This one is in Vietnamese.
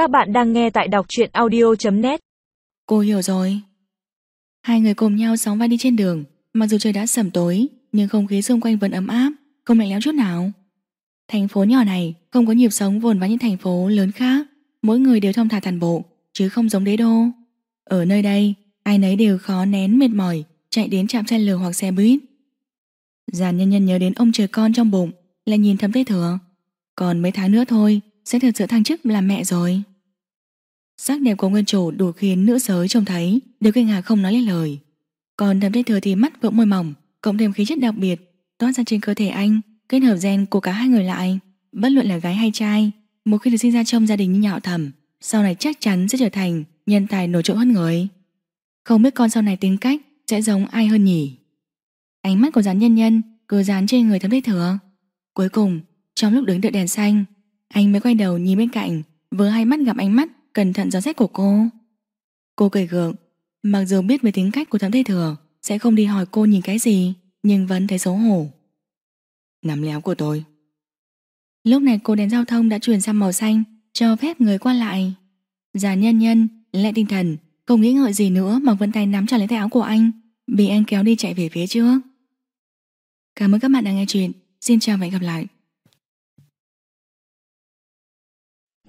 Các bạn đang nghe tại đọc truyện audio.net Cô hiểu rồi. Hai người cùng nhau sóng vai đi trên đường, mặc dù trời đã sẩm tối, nhưng không khí xung quanh vẫn ấm áp, không lạnh lẽo chút nào. Thành phố nhỏ này không có nhịp sống vồn vã như thành phố lớn khác, mỗi người đều thông thả tàn bộ, chứ không giống đế đô. Ở nơi đây, ai nấy đều khó nén mệt mỏi, chạy đến trạm xe lửa hoặc xe buýt. Giàn nhân nhân nhớ đến ông trời con trong bụng, lại nhìn thấm tê thừa. Còn mấy tháng nữa thôi, sẽ thực sự thăng chức làm mẹ rồi. Sắc đẹp của nguyên chủ đủ khiến nữ giới trông thấy đều kinh ngạc không nói lên lời. Còn đầm tây thừa thì mắt vỡ môi mỏng, cộng thêm khí chất đặc biệt toát ra trên cơ thể anh, kết hợp gen của cả hai người lại. Bất luận là gái hay trai, một khi được sinh ra trong gia đình như nhạo thầm, sau này chắc chắn sẽ trở thành nhân tài nổi trội hơn người. Không biết con sau này tính cách sẽ giống ai hơn nhỉ? Ánh mắt của dán nhân nhân cứ dán trên người thấm tây thừa. Cuối cùng, trong lúc đứng đợi đèn xanh, anh mới quay đầu nhìn bên cạnh, vừa hai mắt gặp ánh mắt cẩn thận gió xét của cô. Cô cười gượng, mặc dù biết về tính cách của thấm tây thừa, sẽ không đi hỏi cô nhìn cái gì, nhưng vẫn thấy xấu hổ. Nắm léo của tôi. Lúc này cô đèn giao thông đã chuyển sang màu xanh, cho phép người qua lại. Già nhân nhân, lại tinh thần, không nghĩ ngợi gì nữa mà vẫn tay nắm chặt lấy tay áo của anh, bị anh kéo đi chạy về phía trước. Cảm ơn các bạn đã nghe chuyện. Xin chào và hẹn gặp lại.